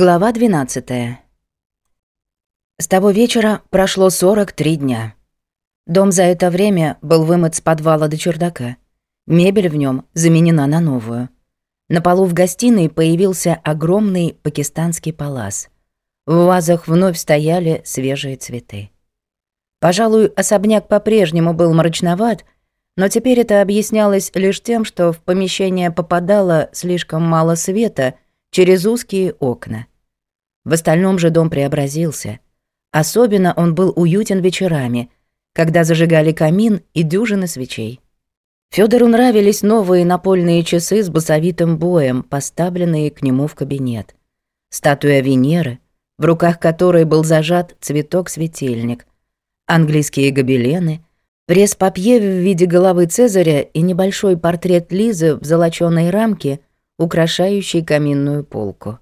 Глава 12. С того вечера прошло 43 дня. Дом за это время был вымыт с подвала до чердака. Мебель в нем заменена на новую. На полу в гостиной появился огромный пакистанский палас. В вазах вновь стояли свежие цветы. Пожалуй, особняк по-прежнему был мрачноват, но теперь это объяснялось лишь тем, что в помещение попадало слишком мало света — через узкие окна. В остальном же дом преобразился. Особенно он был уютен вечерами, когда зажигали камин и дюжины свечей. Федору нравились новые напольные часы с басовитым боем, поставленные к нему в кабинет. Статуя Венеры, в руках которой был зажат цветок-светильник, английские гобелены, пресс-папье в виде головы Цезаря и небольшой портрет Лизы в золочёной рамке – украшающей каминную полку.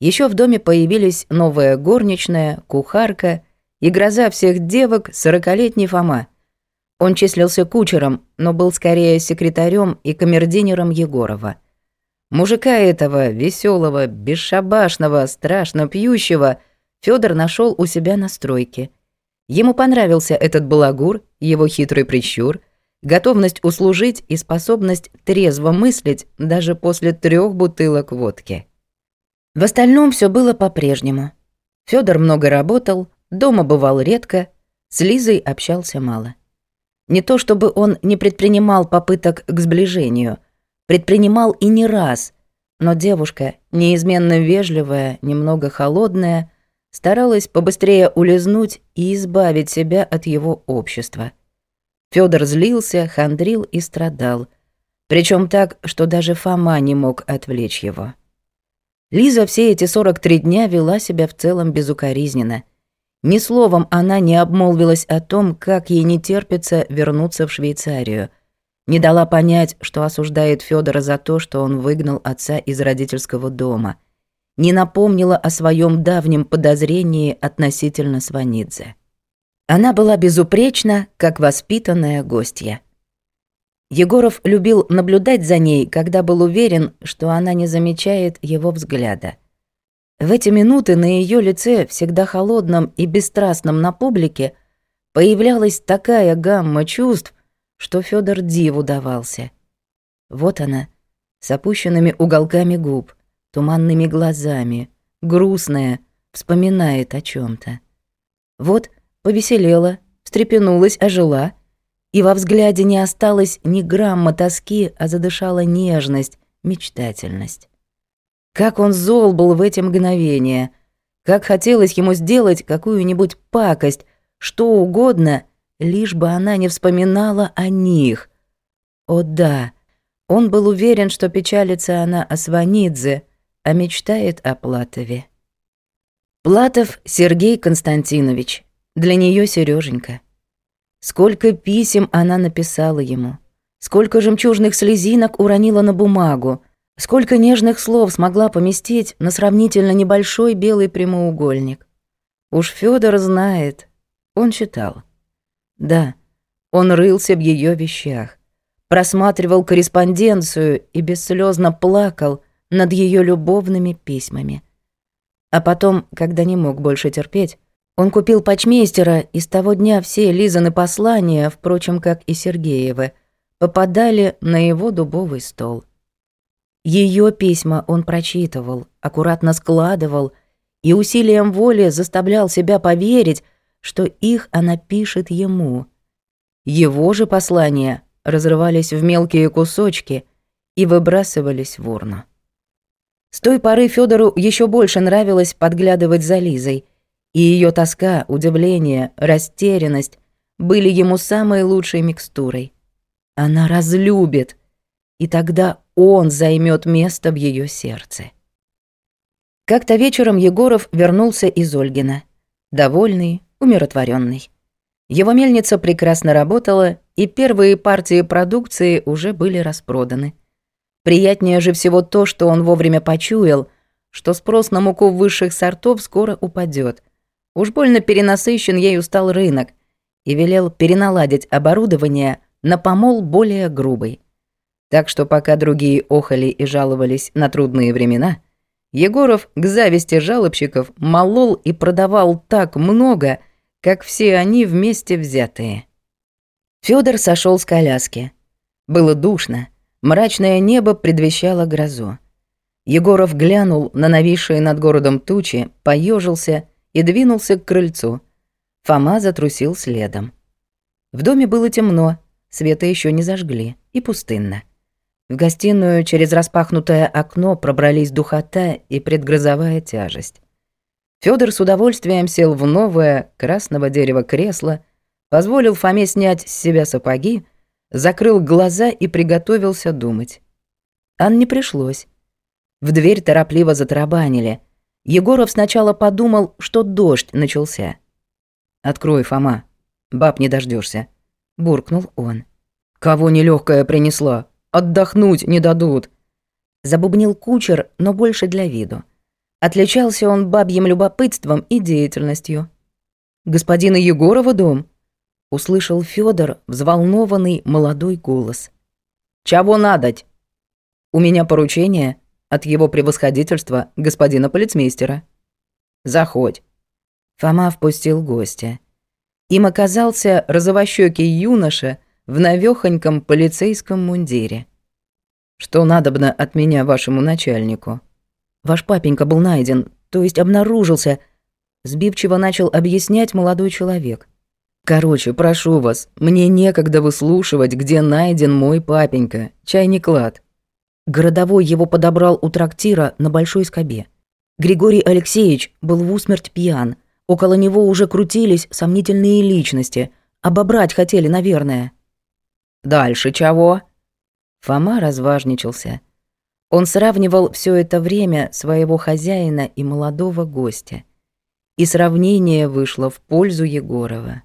Еще в доме появились новая горничная, кухарка и гроза всех девок сорокалетний Фома. Он числился кучером, но был скорее секретарем и камердинером Егорова. Мужика этого, веселого, бесшабашного, страшно пьющего, Федор нашел у себя на стройке. Ему понравился этот балагур, его хитрый прищур — готовность услужить и способность трезво мыслить даже после трех бутылок водки. В остальном все было по-прежнему. Федор много работал, дома бывал редко, с Лизой общался мало. Не то чтобы он не предпринимал попыток к сближению, предпринимал и не раз, но девушка, неизменно вежливая, немного холодная, старалась побыстрее улизнуть и избавить себя от его общества – Федор злился, хандрил и страдал. Причем так, что даже Фома не мог отвлечь его. Лиза все эти 43 дня вела себя в целом безукоризненно. Ни словом она не обмолвилась о том, как ей не терпится вернуться в Швейцарию. Не дала понять, что осуждает Федора за то, что он выгнал отца из родительского дома. Не напомнила о своем давнем подозрении относительно Сванидзе. Она была безупречна, как воспитанная гостья. Егоров любил наблюдать за ней, когда был уверен, что она не замечает его взгляда. В эти минуты на ее лице, всегда холодном и бесстрастном на публике, появлялась такая гамма чувств, что Федор диву давался. Вот она, с опущенными уголками губ, туманными глазами, грустная, вспоминает о чем то Вот — повеселела, встрепенулась, ожила, и во взгляде не осталось ни грамма тоски, а задышала нежность, мечтательность. Как он зол был в эти мгновения, как хотелось ему сделать какую-нибудь пакость, что угодно, лишь бы она не вспоминала о них. О да, он был уверен, что печалится она о Сванидзе, а мечтает о Платове. Платов Сергей Константинович, для нее Сереженька. Сколько писем она написала ему, сколько жемчужных слезинок уронила на бумагу, сколько нежных слов смогла поместить на сравнительно небольшой белый прямоугольник. Уж Федор знает, он читал. Да, он рылся в ее вещах, просматривал корреспонденцию и бесслезно плакал над ее любовными письмами. А потом, когда не мог больше терпеть, он купил почмейстера, и с того дня все Лизаны послания, впрочем, как и Сергеевы, попадали на его дубовый стол. Ее письма он прочитывал, аккуратно складывал и усилием воли заставлял себя поверить, что их она пишет ему. Его же послания разрывались в мелкие кусочки и выбрасывались в урну. С той поры Федору еще больше нравилось подглядывать за Лизой – и ее тоска, удивление, растерянность были ему самой лучшей микстурой. Она разлюбит, и тогда он займет место в ее сердце. Как-то вечером Егоров вернулся из Ольгина, довольный, умиротворенный. Его мельница прекрасно работала, и первые партии продукции уже были распроданы. Приятнее же всего то, что он вовремя почуял, что спрос на муку высших сортов скоро упадет – Уж больно перенасыщен ею стал рынок и велел переналадить оборудование на помол более грубый. Так что пока другие охали и жаловались на трудные времена, Егоров к зависти жалобщиков молол и продавал так много, как все они вместе взятые. Фёдор сошёл с коляски. Было душно, мрачное небо предвещало грозу. Егоров глянул на нависшие над городом тучи, поёжился и двинулся к крыльцу. Фома затрусил следом. В доме было темно, света еще не зажгли, и пустынно. В гостиную через распахнутое окно пробрались духота и предгрозовая тяжесть. Федор с удовольствием сел в новое красного дерева кресло, позволил Фоме снять с себя сапоги, закрыл глаза и приготовился думать. Ан не пришлось. В дверь торопливо затарабанили, Егоров сначала подумал, что дождь начался. «Открой, Фома. Баб не дождешься, буркнул он. «Кого нелегкая принесла? Отдохнуть не дадут!» Забубнил кучер, но больше для виду. Отличался он бабьим любопытством и деятельностью. «Господина Егорова дом?» — услышал Федор взволнованный молодой голос. «Чего надоть?» «У меня поручение», от его превосходительства, господина полицмейстера». «Заходь». Фома впустил гостя. Им оказался розовощёкий юноша в навёхоньком полицейском мундире. «Что надобно от меня вашему начальнику?» «Ваш папенька был найден, то есть обнаружился», — сбивчиво начал объяснять молодой человек. «Короче, прошу вас, мне некогда выслушивать, где найден мой папенька, чайник клад. Городовой его подобрал у трактира на большой скобе. Григорий Алексеевич был в усмерть пьян. Около него уже крутились сомнительные личности. Обобрать хотели, наверное. «Дальше чего?» Фома разважничался. Он сравнивал все это время своего хозяина и молодого гостя. И сравнение вышло в пользу Егорова.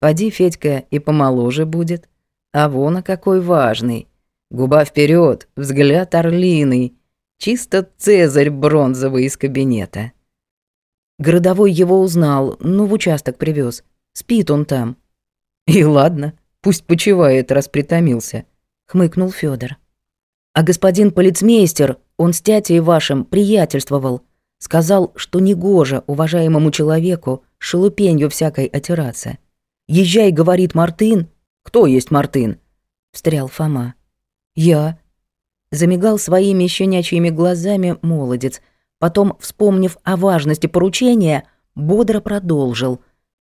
«Поди, Федька, и помоложе будет. А вон, а какой важный!» Губа вперед, взгляд орлиный. Чисто Цезарь бронзовый из кабинета. Городовой его узнал, но в участок привез. Спит он там. И ладно, пусть почивает, раз притомился, хмыкнул Федор. А господин полицмейстер, он с тятей вашим приятельствовал. Сказал, что негоже уважаемому человеку шелупенью всякой отираться. «Езжай», — говорит Мартын. «Кто есть Мартын?» — встрял Фома. Я... Замигал своими щенячьими глазами молодец, потом, вспомнив о важности поручения, бодро продолжил.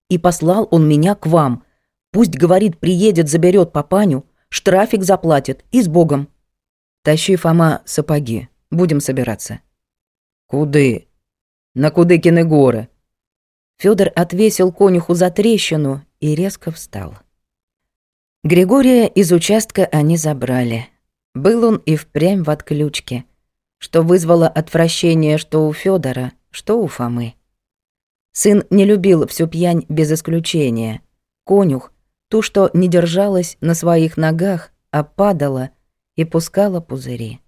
И послал он меня к вам. Пусть, говорит, приедет, заберет папаню, штрафик заплатит, и с Богом. Тащи, Фома, сапоги. Будем собираться. Куды? На Кудыкины горы. Федор отвесил конюху за трещину и резко встал. Григория из участка они забрали. Был он и впрямь в отключке, что вызвало отвращение что у Федора, что у Фомы. Сын не любил всю пьянь без исключения. Конюх, ту, что не держалась на своих ногах, а падала и пускала пузыри.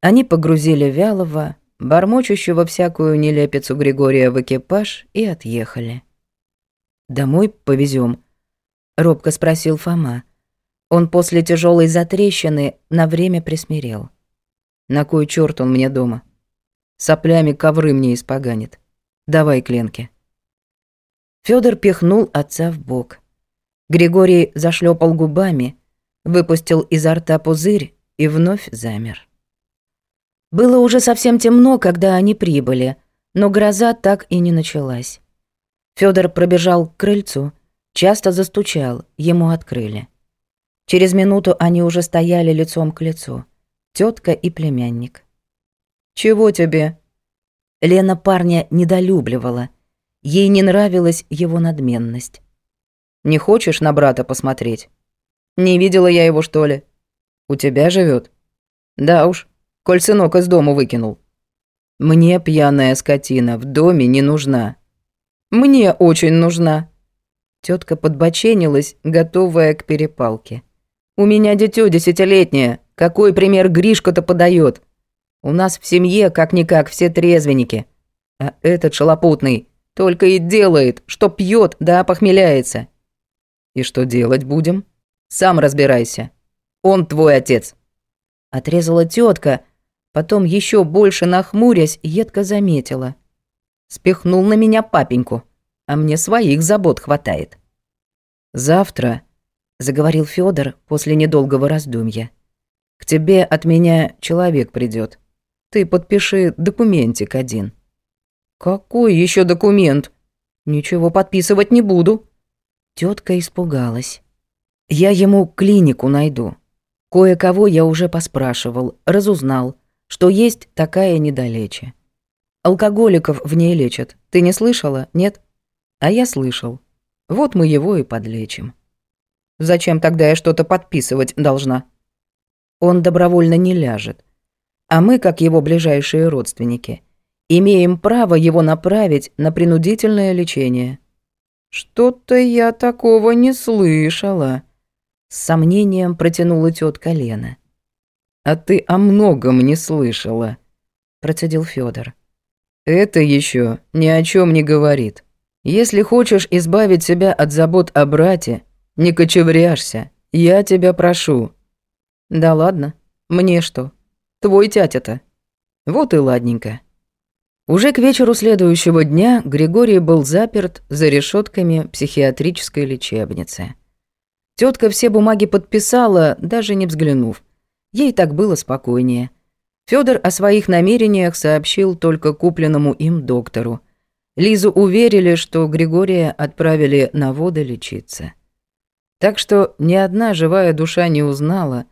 Они погрузили Вялова, бормочущего всякую нелепицу Григория в экипаж, и отъехали. «Домой повезем», — робко спросил Фома. Он после тяжелой затрещины на время присмирел. На кой черт он мне дома? Соплями ковры мне испоганит. Давай кленки. Федор пихнул отца в бок. Григорий зашлепал губами, выпустил изо рта пузырь и вновь замер. Было уже совсем темно, когда они прибыли, но гроза так и не началась. Федор пробежал к крыльцу, часто застучал, ему открыли. Через минуту они уже стояли лицом к лицу. Тетка и племянник. «Чего тебе?» Лена парня недолюбливала. Ей не нравилась его надменность. «Не хочешь на брата посмотреть? Не видела я его, что ли? У тебя живет? «Да уж, коль сынок из дому выкинул». «Мне пьяная скотина в доме не нужна». «Мне очень нужна». Тетка подбоченилась, готовая к перепалке. У меня дитё десятилетнее. Какой пример Гришка-то подаёт. У нас в семье, как-никак, все трезвенники. А этот шалопутный только и делает, что пьёт, да похмеляется. И что делать будем? Сам разбирайся. Он твой отец. Отрезала тетка, потом ещё больше нахмурясь, едко заметила. Спихнул на меня папеньку, а мне своих забот хватает. Завтра заговорил Федор после недолгого раздумья. К тебе от меня человек придет. Ты подпиши документик один. Какой еще документ? Ничего подписывать не буду. Тетка испугалась. Я ему клинику найду. Кое-кого я уже поспрашивал, разузнал, что есть такая недалече. Алкоголиков в ней лечат. Ты не слышала, нет? А я слышал. Вот мы его и подлечим. Зачем тогда я что-то подписывать должна? Он добровольно не ляжет. А мы, как его ближайшие родственники, имеем право его направить на принудительное лечение. Что-то я такого не слышала. С сомнением протянула тетка Лена. А ты о многом не слышала, процедил Федор. Это еще ни о чем не говорит. Если хочешь избавить себя от забот о брате, не кочевряшься, я тебя прошу». «Да ладно, мне что? Твой тятя-то». «Вот и ладненько». Уже к вечеру следующего дня Григорий был заперт за решетками психиатрической лечебницы. Тетка все бумаги подписала, даже не взглянув. Ей так было спокойнее. Федор о своих намерениях сообщил только купленному им доктору. Лизу уверили, что Григория отправили на воды лечиться. Так что ни одна живая душа не узнала,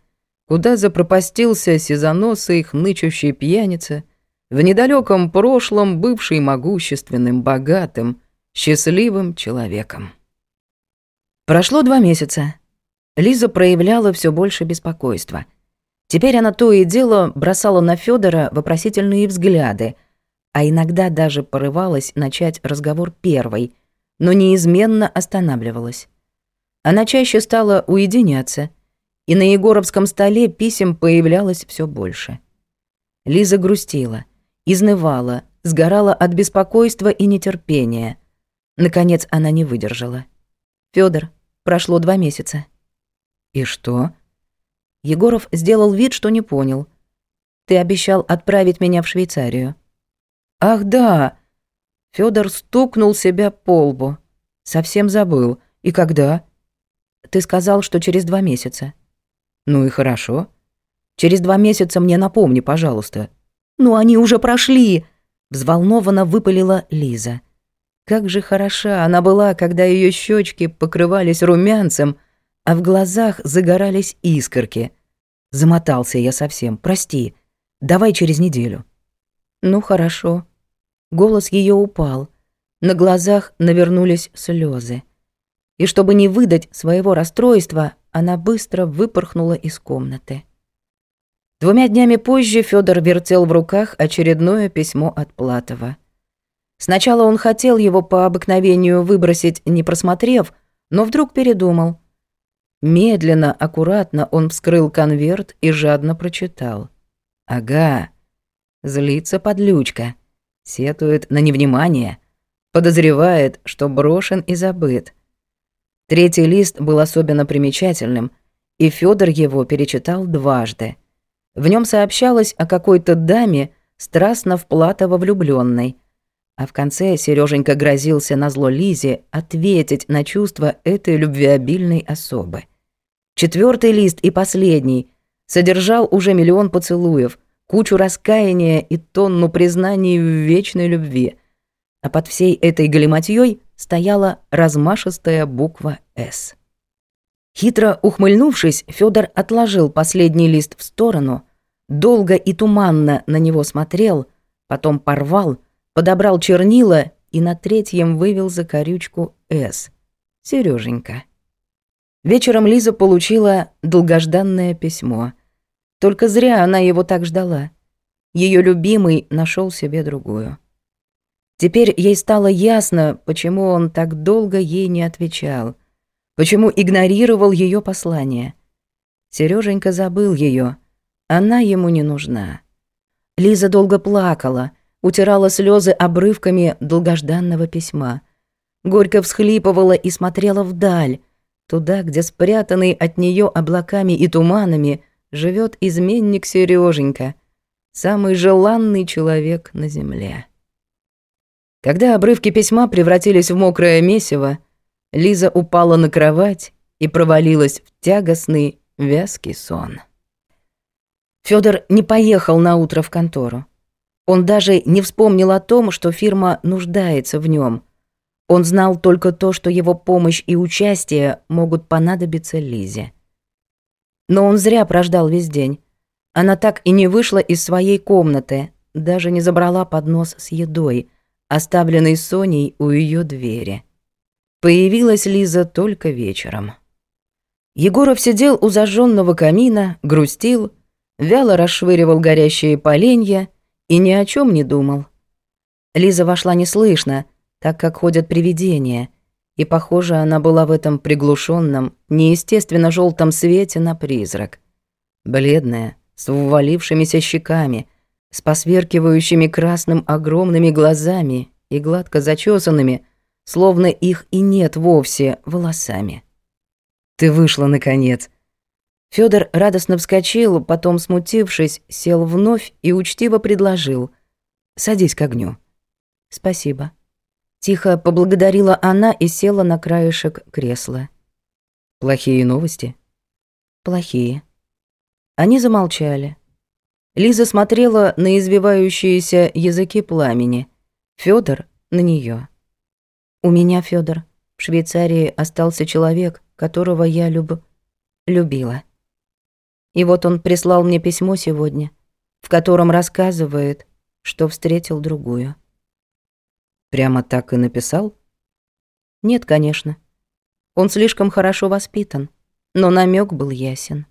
куда запропастился сизоносый хнычущий пьяница, в недалеком прошлом бывший могущественным, богатым, счастливым человеком. Прошло два месяца. Лиза проявляла все больше беспокойства. Теперь она то и дело бросала на Федора вопросительные взгляды, а иногда даже порывалась начать разговор первой, но неизменно останавливалась. Она чаще стала уединяться, и на Егоровском столе писем появлялось все больше. Лиза грустила, изнывала, сгорала от беспокойства и нетерпения. Наконец она не выдержала. Федор, прошло два месяца. И что? Егоров сделал вид, что не понял. Ты обещал отправить меня в Швейцарию. Ах да! Федор стукнул себя по лбу. Совсем забыл. И когда? Ты сказал, что через два месяца. Ну и хорошо. Через два месяца мне напомни, пожалуйста. Ну они уже прошли, взволнованно выпалила Лиза. Как же хороша она была, когда ее щечки покрывались румянцем, а в глазах загорались искорки. Замотался я совсем. Прости. Давай через неделю. Ну хорошо. Голос ее упал. На глазах навернулись слезы. И чтобы не выдать своего расстройства, она быстро выпорхнула из комнаты. Двумя днями позже Федор вертел в руках очередное письмо от Платова. Сначала он хотел его по обыкновению выбросить, не просмотрев, но вдруг передумал. Медленно, аккуратно он вскрыл конверт и жадно прочитал. «Ага, злится подлючка, сетует на невнимание, подозревает, что брошен и забыт» Третий лист был особенно примечательным, и Фёдор его перечитал дважды. В нем сообщалось о какой-то даме, страстно в вплатово влюбленной. А в конце Сереженька грозился на зло Лизе ответить на чувства этой любвеобильной особы. Четвертый лист и последний содержал уже миллион поцелуев, кучу раскаяния и тонну признаний в вечной любви. А под всей этой галиматьёй стояла размашистая буква «С». Хитро ухмыльнувшись, Федор отложил последний лист в сторону, долго и туманно на него смотрел, потом порвал, подобрал чернила и на третьем вывел за корючку «С». Сереженька. Вечером Лиза получила долгожданное письмо. Только зря она его так ждала. Ее любимый нашел себе другую. Теперь ей стало ясно, почему он так долго ей не отвечал, почему игнорировал ее послание. Сереженька забыл ее, она ему не нужна. Лиза долго плакала, утирала слезы обрывками долгожданного письма. Горько всхлипывала и смотрела вдаль, туда, где спрятанный от нее облаками и туманами живет изменник Сереженька, самый желанный человек на земле. Когда обрывки письма превратились в мокрое месиво, Лиза упала на кровать и провалилась в тягостный, вязкий сон. Фёдор не поехал на утро в контору. Он даже не вспомнил о том, что фирма нуждается в нем. Он знал только то, что его помощь и участие могут понадобиться Лизе. Но он зря прождал весь день. Она так и не вышла из своей комнаты, даже не забрала поднос с едой – оставленной Соней у ее двери. Появилась Лиза только вечером. Егоров сидел у зажженного камина, грустил, вяло расшвыривал горящие поленья и ни о чем не думал. Лиза вошла неслышно, так как ходят привидения, и, похоже, она была в этом приглушенном, неестественно желтом свете на призрак. Бледная, с ввалившимися щеками — с посверкивающими красным огромными глазами и гладко зачесанными, словно их и нет вовсе, волосами. «Ты вышла, наконец!» Фёдор радостно вскочил, потом, смутившись, сел вновь и учтиво предложил. «Садись к огню». «Спасибо». Тихо поблагодарила она и села на краешек кресла. «Плохие новости?» «Плохие». Они замолчали. Лиза смотрела на извивающиеся языки пламени. Фёдор на неё. «У меня, Фёдор, в Швейцарии остался человек, которого я люб... любила. И вот он прислал мне письмо сегодня, в котором рассказывает, что встретил другую». «Прямо так и написал?» «Нет, конечно. Он слишком хорошо воспитан, но намёк был ясен.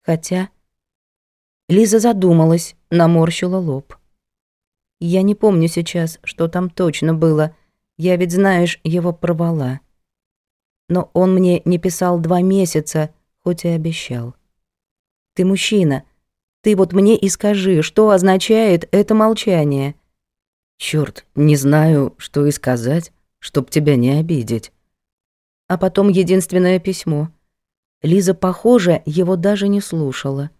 Хотя...» Лиза задумалась, наморщила лоб. «Я не помню сейчас, что там точно было. Я ведь, знаешь, его порвала. Но он мне не писал два месяца, хоть и обещал. Ты мужчина. Ты вот мне и скажи, что означает это молчание». «Чёрт, не знаю, что и сказать, чтоб тебя не обидеть». А потом единственное письмо. Лиза, похоже, его даже не слушала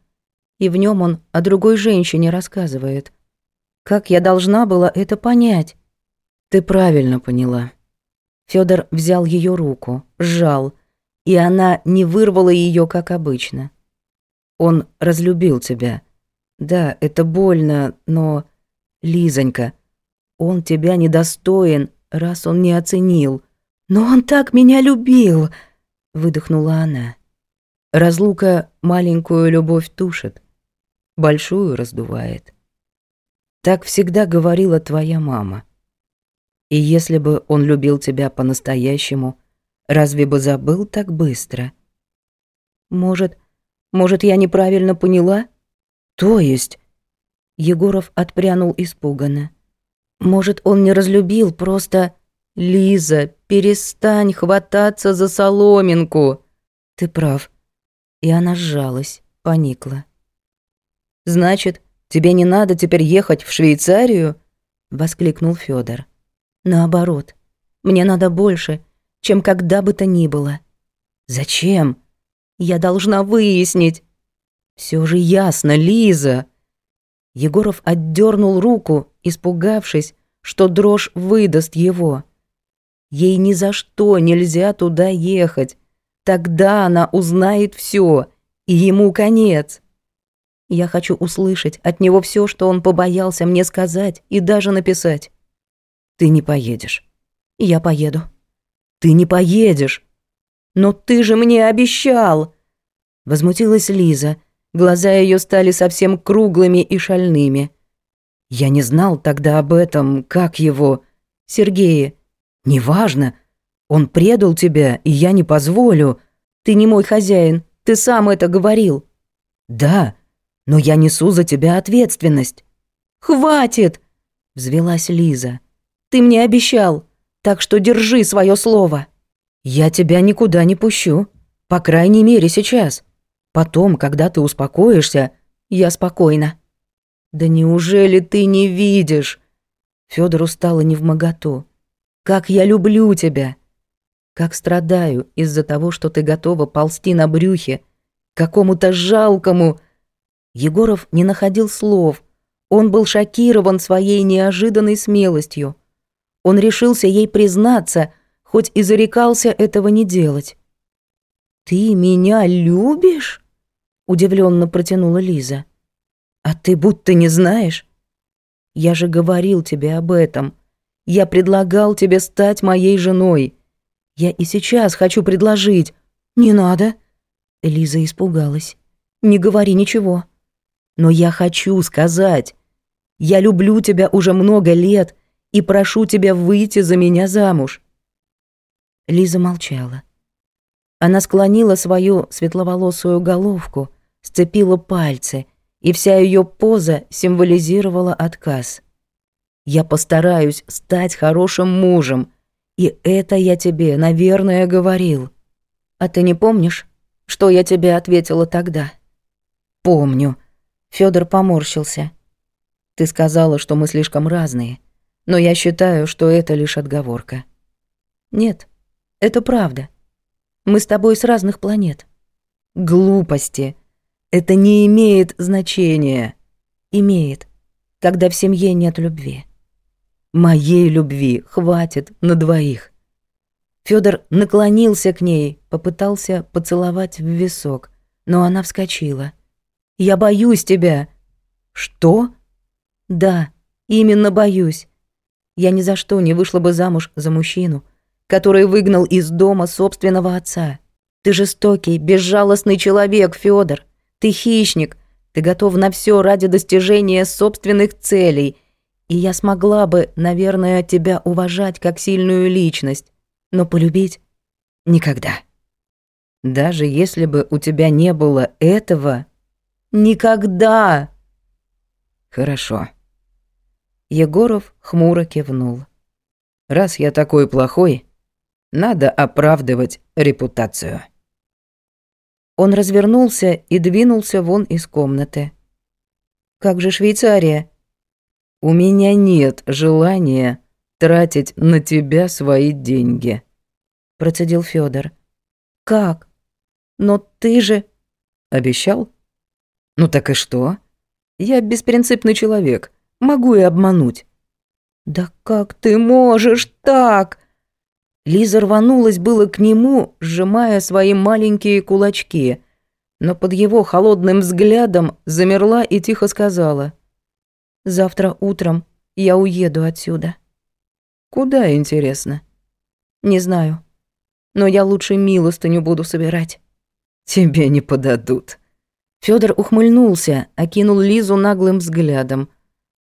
и в нем он о другой женщине рассказывает. Как я должна была это понять? Ты правильно поняла. Федор взял ее руку, сжал, и она не вырвала ее, как обычно. Он разлюбил тебя. Да, это больно, но... Лизонька, он тебя недостоин, раз он не оценил. Но он так меня любил, выдохнула она. Разлука маленькую любовь тушит большую раздувает. Так всегда говорила твоя мама. И если бы он любил тебя по-настоящему, разве бы забыл так быстро? Может, может, я неправильно поняла? То есть... Егоров отпрянул испуганно. Может, он не разлюбил, просто... Лиза, перестань хвататься за соломинку. Ты прав. И она сжалась, поникла. «Значит, тебе не надо теперь ехать в Швейцарию?» — воскликнул Федор. «Наоборот, мне надо больше, чем когда бы то ни было». «Зачем?» «Я должна выяснить». Все же ясно, Лиза!» Егоров отдернул руку, испугавшись, что дрожь выдаст его. Ей ни за что нельзя туда ехать. Тогда она узнает все, и ему конец. Я хочу услышать от него все, что он побоялся мне сказать и даже написать. Ты не поедешь. Я поеду. Ты не поедешь. Но ты же мне обещал. Возмутилась Лиза. Глаза ее стали совсем круглыми и шальными. Я не знал тогда об этом, как его... Сергея. Неважно. Он предал тебя, и я не позволю. Ты не мой хозяин. Ты сам это говорил. Да, но я несу за тебя ответственность». «Хватит!» — взвелась Лиза. «Ты мне обещал, так что держи свое слово». «Я тебя никуда не пущу. По крайней мере, сейчас. Потом, когда ты успокоишься, я спокойно. «Да неужели ты не видишь?» Фёдору стало невмоготу. «Как я люблю тебя! Как страдаю из-за того, что ты готова ползти на брюхе, какому-то жалкому...» Егоров не находил слов. Он был шокирован своей неожиданной смелостью. Он решился ей признаться, хоть и зарекался этого не делать. «Ты меня любишь?» — удивленно протянула Лиза. «А ты будто не знаешь. Я же говорил тебе об этом. Я предлагал тебе стать моей женой. Я и сейчас хочу предложить. Не надо». Лиза испугалась. «Не говори ничего». Но я хочу сказать, я люблю тебя уже много лет и прошу тебя выйти за меня замуж. Лиза молчала. Она склонила свою светловолосую головку, сцепила пальцы, и вся ее поза символизировала отказ. «Я постараюсь стать хорошим мужем, и это я тебе, наверное, говорил». «А ты не помнишь, что я тебе ответила тогда?» «Помню», Федор поморщился. «Ты сказала, что мы слишком разные, но я считаю, что это лишь отговорка». «Нет, это правда. Мы с тобой с разных планет». «Глупости. Это не имеет значения». «Имеет, когда в семье нет любви». «Моей любви хватит на двоих». Федор наклонился к ней, попытался поцеловать в висок, но она вскочила – я боюсь тебя!» «Что?» «Да, именно боюсь. Я ни за что не вышла бы замуж за мужчину, который выгнал из дома собственного отца. Ты жестокий, безжалостный человек, Фёдор. Ты хищник. Ты готов на всё ради достижения собственных целей. И я смогла бы, наверное, тебя уважать как сильную личность. Но полюбить — никогда. Даже если бы у тебя не было этого, Никогда!» «Хорошо». Егоров хмуро кивнул. «Раз я такой плохой, надо оправдывать репутацию». Он развернулся и двинулся вон из комнаты. «Как же Швейцария?» «У меня нет желания тратить на тебя свои деньги», – процедил Федор. «Как? Но ты же...» «Обещал?» Ну так и что? Я беспринципный человек. Могу и обмануть. Да как ты можешь так? Лиза рванулась было к нему, сжимая свои маленькие кулачки, но под его холодным взглядом замерла и тихо сказала. «Завтра утром я уеду отсюда». «Куда, интересно?» «Не знаю. Но я лучше милостыню буду собирать». «Тебе не подадут», Федор ухмыльнулся, окинул Лизу наглым взглядом.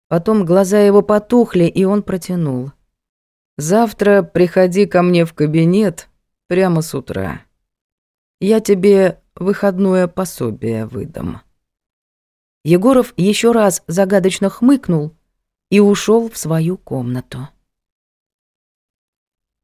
Потом глаза его потухли, и он протянул. «Завтра приходи ко мне в кабинет прямо с утра. Я тебе выходное пособие выдам». Егоров еще раз загадочно хмыкнул и ушел в свою комнату.